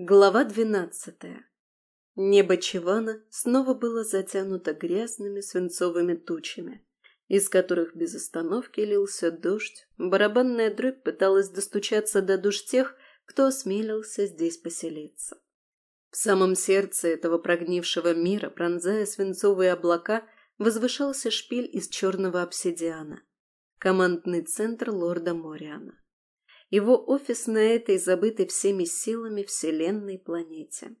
Глава двенадцатая. Небо Чивана снова было затянуто грязными свинцовыми тучами, из которых без остановки лился дождь. Барабанная дробь пыталась достучаться до душ тех, кто осмелился здесь поселиться. В самом сердце этого прогнившего мира, пронзая свинцовые облака, возвышался шпиль из черного обсидиана, командный центр лорда Мориана его офис на этой забытой всеми силами вселенной планете.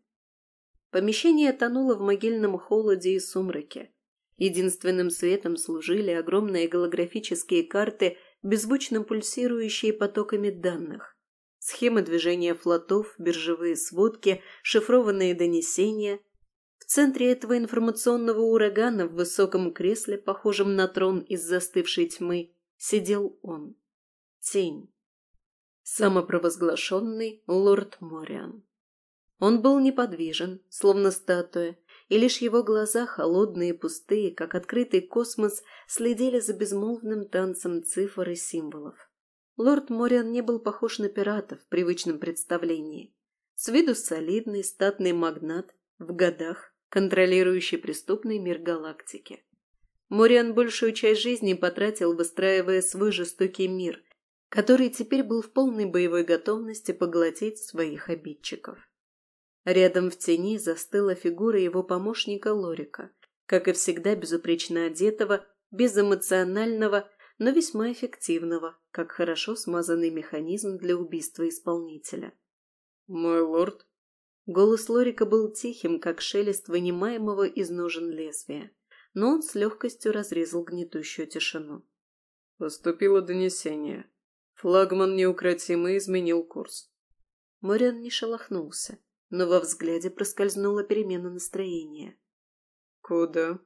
Помещение тонуло в могильном холоде и сумраке. Единственным светом служили огромные голографические карты, беззвучно пульсирующие потоками данных. Схемы движения флотов, биржевые сводки, шифрованные донесения. В центре этого информационного урагана в высоком кресле, похожем на трон из застывшей тьмы, сидел он. Тень самопровозглашенный лорд Мориан. Он был неподвижен, словно статуя, и лишь его глаза, холодные и пустые, как открытый космос, следили за безмолвным танцем цифр и символов. Лорд Мориан не был похож на пирата в привычном представлении. С виду солидный, статный магнат, в годах, контролирующий преступный мир галактики. Мориан большую часть жизни потратил, выстраивая свой жестокий мир, который теперь был в полной боевой готовности поглотить своих обидчиков. Рядом в тени застыла фигура его помощника Лорика, как и всегда безупречно одетого, безэмоционального, но весьма эффективного, как хорошо смазанный механизм для убийства исполнителя. «Мой лорд?» Голос Лорика был тихим, как шелест вынимаемого из ножен лезвия, но он с легкостью разрезал гнетущую тишину. «Поступило донесение. Флагман неукротимо изменил курс. Мориан не шелохнулся, но во взгляде проскользнула перемена настроения. «Куда?»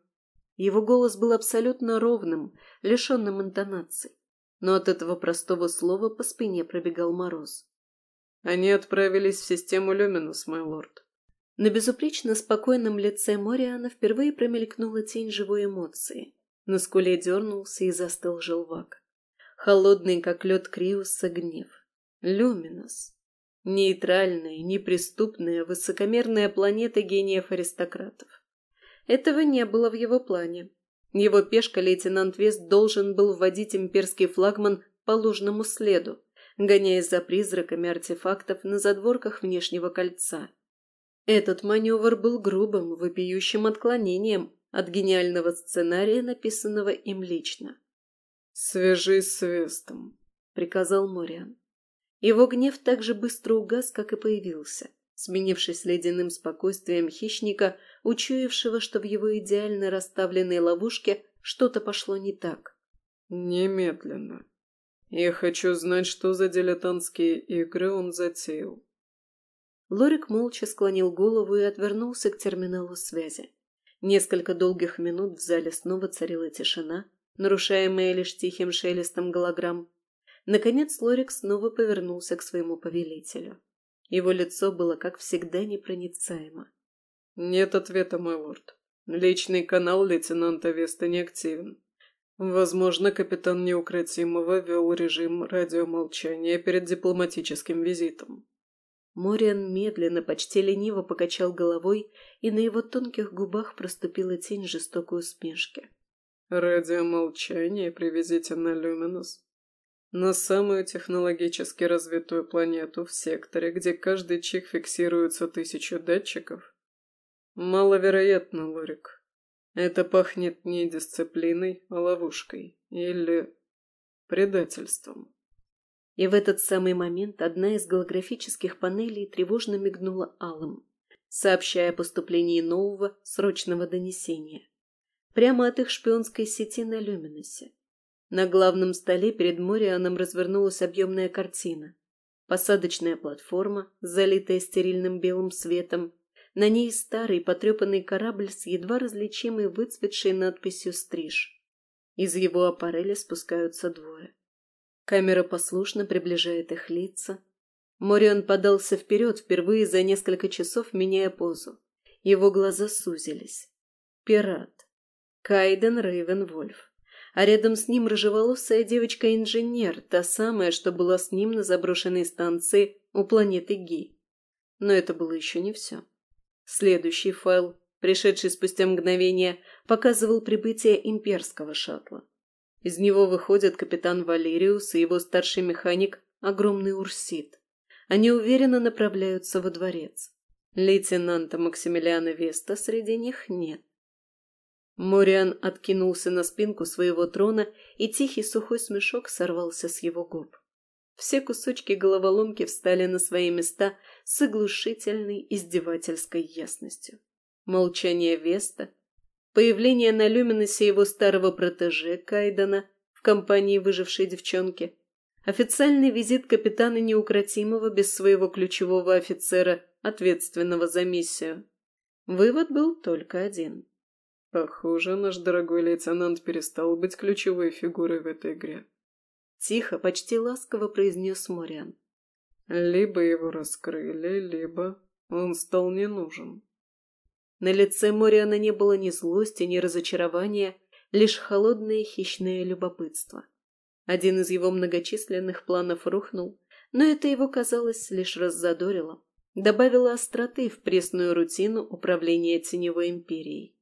Его голос был абсолютно ровным, лишенным интонаций, но от этого простого слова по спине пробегал мороз. «Они отправились в систему Люминус, мой лорд». На безупречно спокойном лице Мориана впервые промелькнула тень живой эмоции. На скуле дернулся и застыл желвак холодный, как лед Криуса, гнев. Люминус. Нейтральная, неприступная, высокомерная планета гениев-аристократов. Этого не было в его плане. Его пешка лейтенант Вест должен был вводить имперский флагман по ложному следу, гоняясь за призраками артефактов на задворках внешнего кольца. Этот маневр был грубым, вопиющим отклонением от гениального сценария, написанного им лично. «Свяжись с Вестом», — приказал Мориан. Его гнев так же быстро угас, как и появился, сменившись ледяным спокойствием хищника, учуявшего, что в его идеально расставленной ловушке что-то пошло не так. «Немедленно. Я хочу знать, что за дилетантские игры он затеял». Лорик молча склонил голову и отвернулся к терминалу связи. Несколько долгих минут в зале снова царила тишина, нарушаемое лишь тихим шелестом голограмм. Наконец Лорик снова повернулся к своему повелителю. Его лицо было, как всегда, непроницаемо. «Нет ответа, мой лорд. Личный канал лейтенанта Веста не активен. Возможно, капитан Неукротимого вел режим радиомолчания перед дипломатическим визитом». Мориан медленно, почти лениво покачал головой, и на его тонких губах проступила тень жестокой усмешки. Радиомолчание привезите на Люминус. На самую технологически развитую планету в секторе, где каждый чих фиксируется тысячу датчиков? Маловероятно, Лорик. Это пахнет не дисциплиной, а ловушкой. Или предательством. И в этот самый момент одна из голографических панелей тревожно мигнула алым, сообщая о поступлении нового срочного донесения прямо от их шпионской сети на Люминосе. На главном столе перед Морианом развернулась объемная картина. Посадочная платформа, залитая стерильным белым светом, на ней старый потрепанный корабль с едва различимой выцветшей надписью «Стриж». Из его аппареля спускаются двое. Камера послушно приближает их лица. Мориан подался вперед впервые за несколько часов, меняя позу. Его глаза сузились. Пират. Кайден Рейвенвольф. А рядом с ним рыжеволосая девочка-инженер, та самая, что была с ним на заброшенной станции у планеты Ги. Но это было еще не все. Следующий файл, пришедший спустя мгновение, показывал прибытие имперского шаттла. Из него выходят капитан Валериус и его старший механик, огромный Урсит. Они уверенно направляются во дворец. Лейтенанта Максимилиана Веста среди них нет. Мориан откинулся на спинку своего трона, и тихий сухой смешок сорвался с его губ. Все кусочки головоломки встали на свои места с оглушительной издевательской ясностью. Молчание Веста, появление на Люминосе его старого протеже Кайдена в компании выжившей девчонки, официальный визит капитана Неукротимого без своего ключевого офицера, ответственного за миссию. Вывод был только один. Похоже, наш дорогой лейтенант перестал быть ключевой фигурой в этой игре. Тихо, почти ласково произнес Мориан. Либо его раскрыли, либо он стал не нужен. На лице Мориана не было ни злости, ни разочарования, лишь холодное хищное любопытство. Один из его многочисленных планов рухнул, но это его, казалось, лишь раззадорило, добавило остроты в пресную рутину управления Теневой Империей.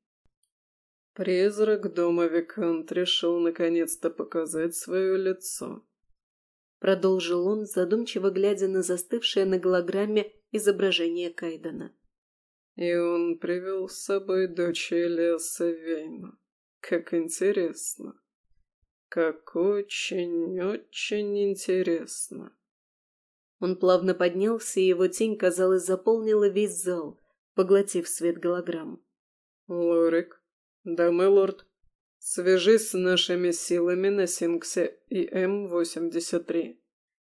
Призрак дома Викант решил наконец-то показать свое лицо. Продолжил он, задумчиво глядя на застывшее на голограмме изображение Кайдена. И он привел с собой дочь Элиаса Вейна. Как интересно. Как очень-очень интересно. Он плавно поднялся, и его тень, казалось, заполнила весь зал, поглотив свет голограмм. «Лорик, «Да, лорд. Свяжись с нашими силами на Синксе и М-83.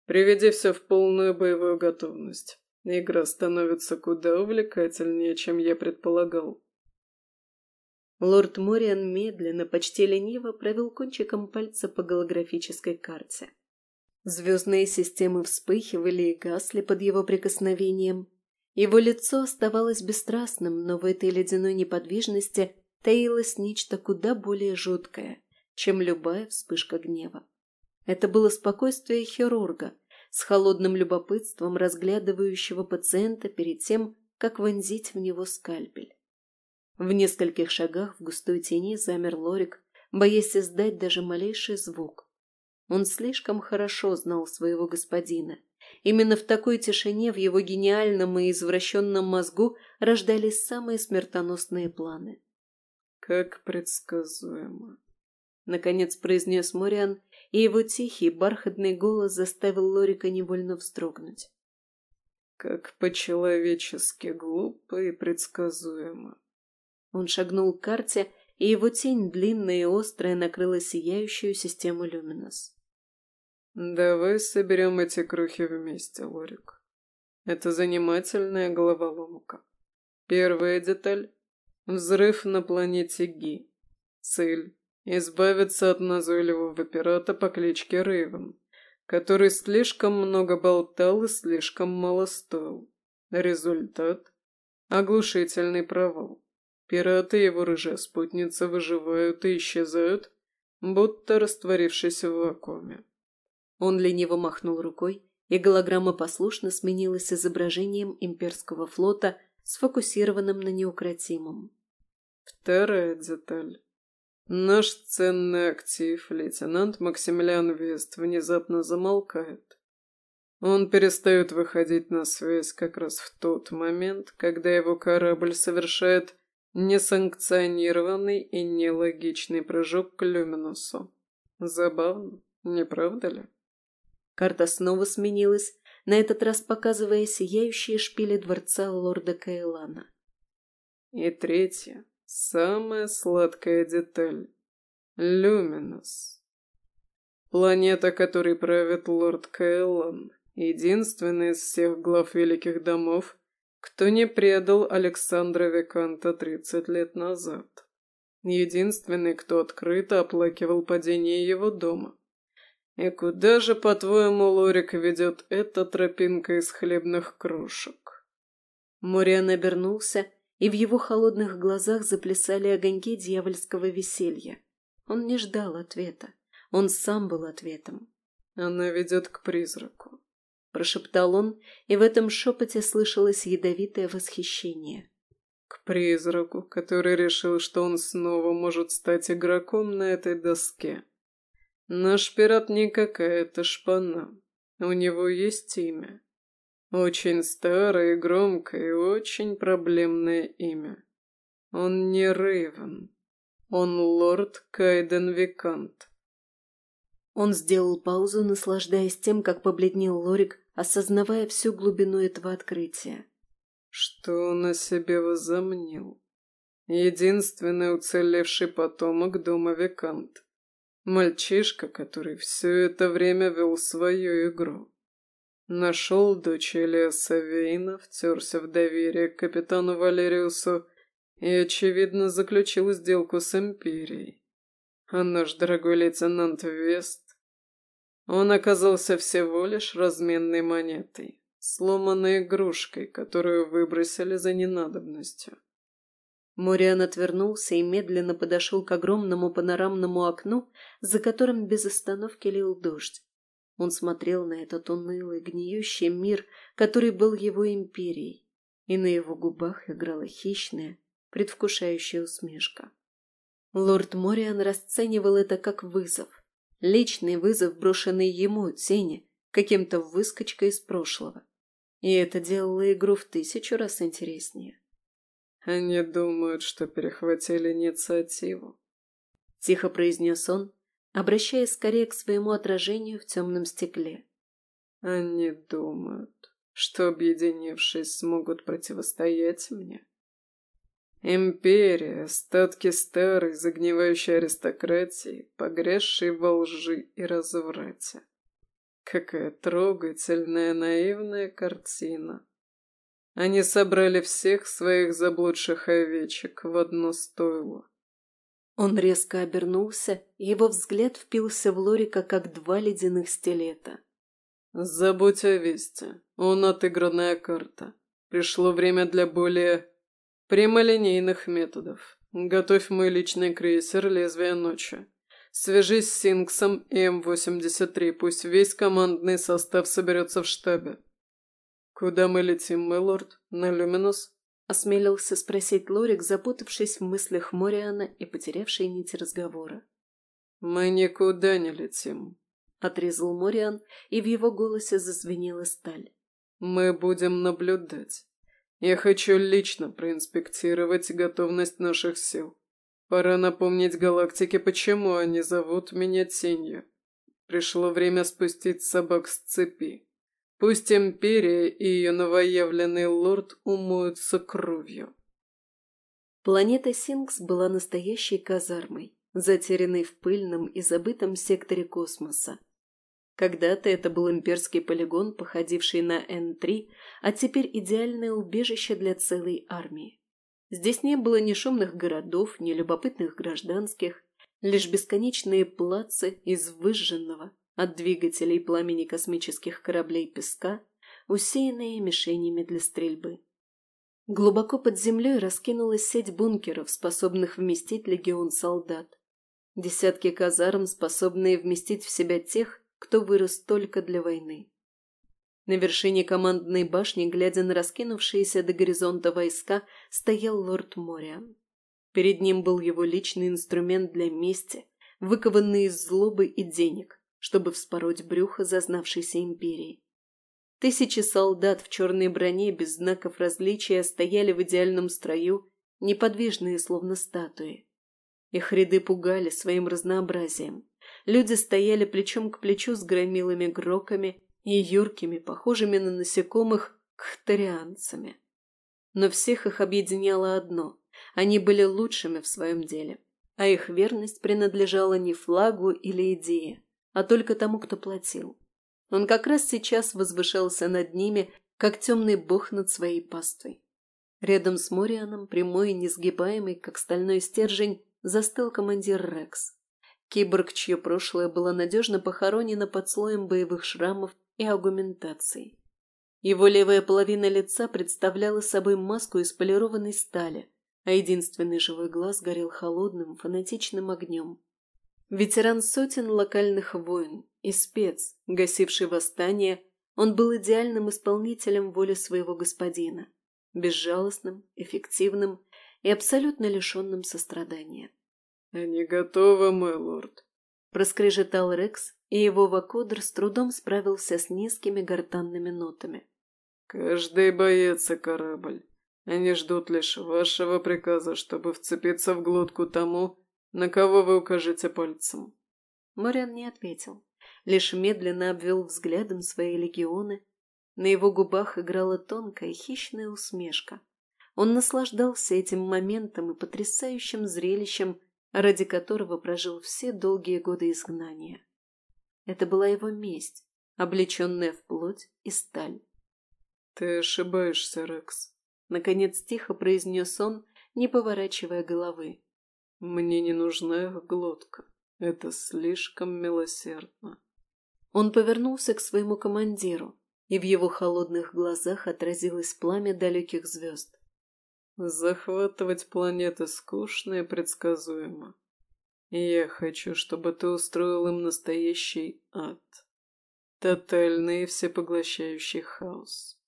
Приведи все в полную боевую готовность. Игра становится куда увлекательнее, чем я предполагал». Лорд Мориан медленно, почти лениво провел кончиком пальца по голографической карте. Звездные системы вспыхивали и гасли под его прикосновением. Его лицо оставалось бесстрастным, но в этой ледяной неподвижности таилось нечто куда более жуткое, чем любая вспышка гнева. Это было спокойствие хирурга, с холодным любопытством разглядывающего пациента перед тем, как вонзить в него скальпель. В нескольких шагах в густой тени замер Лорик, боясь издать даже малейший звук. Он слишком хорошо знал своего господина. Именно в такой тишине в его гениальном и извращенном мозгу рождались самые смертоносные планы. «Как предсказуемо», — наконец произнес Мориан, и его тихий, бархатный голос заставил Лорика невольно вздрогнуть. «Как по-человечески глупо и предсказуемо». Он шагнул к карте, и его тень, длинная и острая, накрыла сияющую систему Люминос. «Давай соберем эти крохи вместе, Лорик. Это занимательная головоломка. Первая деталь Взрыв на планете Ги. Цель – избавиться от назойливого пирата по кличке Рейвен, который слишком много болтал и слишком мало стоил. Результат – оглушительный провал. Пираты и его рыжая спутница выживают и исчезают, будто растворившись в вакууме. Он лениво махнул рукой, и голограмма послушно сменилась изображением имперского флота, сфокусированным на неукротимом. Вторая деталь. Наш ценный актив, лейтенант Максимилиан Вест, внезапно замолкает. Он перестает выходить на связь как раз в тот момент, когда его корабль совершает несанкционированный и нелогичный прыжок к Люминусу. Забавно, не правда ли? Карта снова сменилась, на этот раз показывая сияющие шпили дворца лорда Кайлана. И третье. Самая сладкая деталь. Люминус. Планета, которой правит лорд Кэллан, единственный из всех глав великих домов, кто не предал Александра Виканта 30 лет назад. Единственный, кто открыто оплакивал падение его дома. И куда же, по-твоему, Лорик ведет эта тропинка из хлебных крошек? Мориан обернулся и в его холодных глазах заплясали огоньки дьявольского веселья. Он не ждал ответа. Он сам был ответом. Она ведет к призраку. – прошептал он, и в этом шепоте слышалось ядовитое восхищение. «К призраку, который решил, что он снова может стать игроком на этой доске. Наш пират не какая-то шпана. У него есть имя. Очень старое, громкое и очень проблемное имя. Он не Рейвен. Он лорд Кайден Викант. Он сделал паузу, наслаждаясь тем, как побледнел Лорик, осознавая всю глубину этого открытия. Что он о себе возомнил? Единственный уцелевший потомок дома Викант. Мальчишка, который все это время вел свою игру. Нашел дочь Элиаса Вейна, втерся в доверие к капитану Валериусу и, очевидно, заключил сделку с Империей. А наш дорогой лейтенант Вест, он оказался всего лишь разменной монетой, сломанной игрушкой, которую выбросили за ненадобностью. Мориан отвернулся и медленно подошел к огромному панорамному окну, за которым без остановки лил дождь. Он смотрел на этот унылый, гниющий мир, который был его империей, и на его губах играла хищная, предвкушающая усмешка. Лорд Мориан расценивал это как вызов. Личный вызов, брошенный ему, тени, каким-то выскочкой из прошлого. И это делало игру в тысячу раз интереснее. «Они думают, что перехватили инициативу», — тихо произнес он, обращаясь скорее к своему отражению в темном стекле. Они думают, что, объединившись, смогут противостоять мне. Империя, остатки старой, загнивающей аристократии, погрязшей во лжи и разврате. Какая трогательная, наивная картина. Они собрали всех своих заблудших овечек в одно стойло. Он резко обернулся, его взгляд впился в Лорика, как два ледяных стилета. «Забудь о Весте. Он отыгранная карта. Пришло время для более прямолинейных методов. Готовь мой личный крейсер «Лезвие ночи». Свяжись с Синксом и М-83, пусть весь командный состав соберется в штабе. Куда мы летим, мой лорд? На Люминус?» Осмелился спросить Лорик, запутавшись в мыслях Мориана и потерявший нить разговора. «Мы никуда не летим», — отрезал Мориан, и в его голосе зазвенела сталь. «Мы будем наблюдать. Я хочу лично проинспектировать готовность наших сил. Пора напомнить галактике, почему они зовут меня Тенью. Пришло время спустить собак с цепи. Пусть Империя и ее новоявленный лорд умоются кровью. Планета Синкс была настоящей казармой, затерянной в пыльном и забытом секторе космоса. Когда-то это был имперский полигон, походивший на Н-3, а теперь идеальное убежище для целой армии. Здесь не было ни шумных городов, ни любопытных гражданских, лишь бесконечные плацы из выжженного, от двигателей пламени космических кораблей песка, усеянные мишенями для стрельбы. Глубоко под землей раскинулась сеть бункеров, способных вместить легион солдат. Десятки казарм, способные вместить в себя тех, кто вырос только для войны. На вершине командной башни, глядя на раскинувшиеся до горизонта войска, стоял лорд Мориан. Перед ним был его личный инструмент для мести, выкованный из злобы и денег чтобы вспороть брюхо зазнавшейся империи. Тысячи солдат в черной броне без знаков различия стояли в идеальном строю, неподвижные, словно статуи. Их ряды пугали своим разнообразием. Люди стояли плечом к плечу с громилыми гроками и юркими, похожими на насекомых, кхтарианцами. Но всех их объединяло одно – они были лучшими в своем деле, а их верность принадлежала не флагу или идее, а только тому, кто платил. Он как раз сейчас возвышался над ними, как темный бог над своей паствой. Рядом с Морианом, прямой и несгибаемый, как стальной стержень, застыл командир Рекс. Киборг, чье прошлое было надежно похоронено под слоем боевых шрамов и агументаций. Его левая половина лица представляла собой маску из полированной стали, а единственный живой глаз горел холодным, фанатичным огнем. Ветеран сотен локальных войн и спец, гасивший восстание, Он был идеальным исполнителем воли своего господина, безжалостным, эффективным и абсолютно лишенным сострадания. «Они готовы, мой лорд», — проскрежетал Рекс, и его вакодр с трудом справился с низкими гортанными нотами. «Каждый боец корабль. Они ждут лишь вашего приказа, чтобы вцепиться в глотку тому, на кого вы укажете пальцем». Мориан не ответил, лишь медленно обвел взглядом свои легионы. На его губах играла тонкая хищная усмешка. Он наслаждался этим моментом и потрясающим зрелищем, ради которого прожил все долгие годы изгнания. Это была его месть, облеченная в плоть и сталь. «Ты ошибаешься, Рекс», — наконец тихо произнес он, не поворачивая головы. «Мне не нужна их глотка. Это слишком милосердно». Он повернулся к своему командиру, и в его холодных глазах отразилось пламя далеких звезд. «Захватывать планеты скучно и предсказуемо. Я хочу, чтобы ты устроил им настоящий ад. Тотальный и всепоглощающий хаос.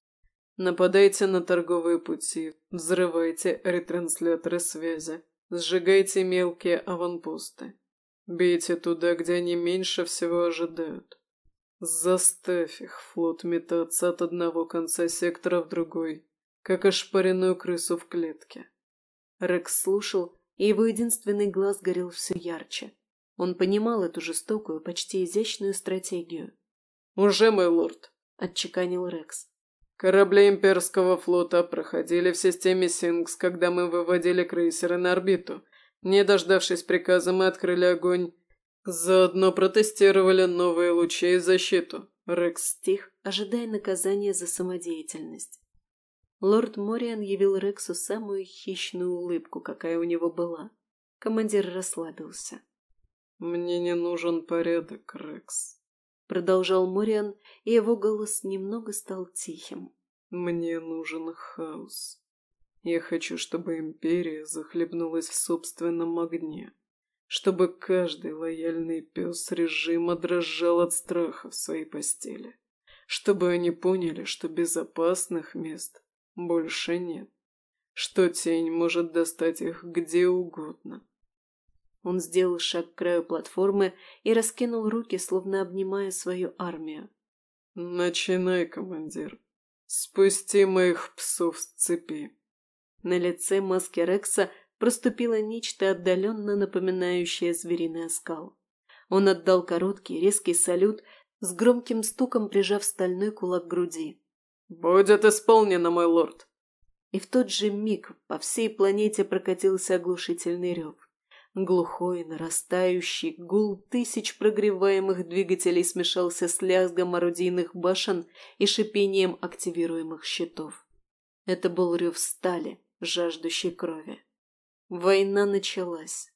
Нападайте на торговые пути, взрывайте ретрансляторы связи, сжигайте мелкие аванпосты. Бейте туда, где они меньше всего ожидают. Заставь их флот метаться от одного конца сектора в другой, как ошпаренную крысу в клетке. Рекс слушал, и его единственный глаз горел все ярче. Он понимал эту жестокую, почти изящную стратегию. «Уже, мой лорд!» — отчеканил Рекс. «Корабли имперского флота проходили в системе Сингс, когда мы выводили крейсеры на орбиту. Не дождавшись приказа, мы открыли огонь. Заодно протестировали новые лучи и защиту». Рекс стих, ожидая наказания за самодеятельность. Лорд Мориан явил Рексу самую хищную улыбку, какая у него была. Командир расслабился. «Мне не нужен порядок, Рекс», — продолжал Мориан, и его голос немного стал тихим. «Мне нужен хаос. Я хочу, чтобы Империя захлебнулась в собственном огне, чтобы каждый лояльный пес режима дрожал от страха в своей постели, чтобы они поняли, что безопасных мест больше нет. Что тень может достать их где угодно. Он сделал шаг к краю платформы и раскинул руки, словно обнимая свою армию. «Начинай, командир. Спусти моих псов с цепи». На лице маски Рекса проступило нечто отдаленно напоминающее звериный оскал. Он отдал короткий, резкий салют, с громким стуком прижав стальной кулак к груди. «Будет исполнено, мой лорд!» И в тот же миг по всей планете прокатился оглушительный рев. Глухой, нарастающий гул тысяч прогреваемых двигателей смешался с лязгом орудийных башен и шипением активируемых щитов. Это был рев стали, жаждущей крови. Война началась.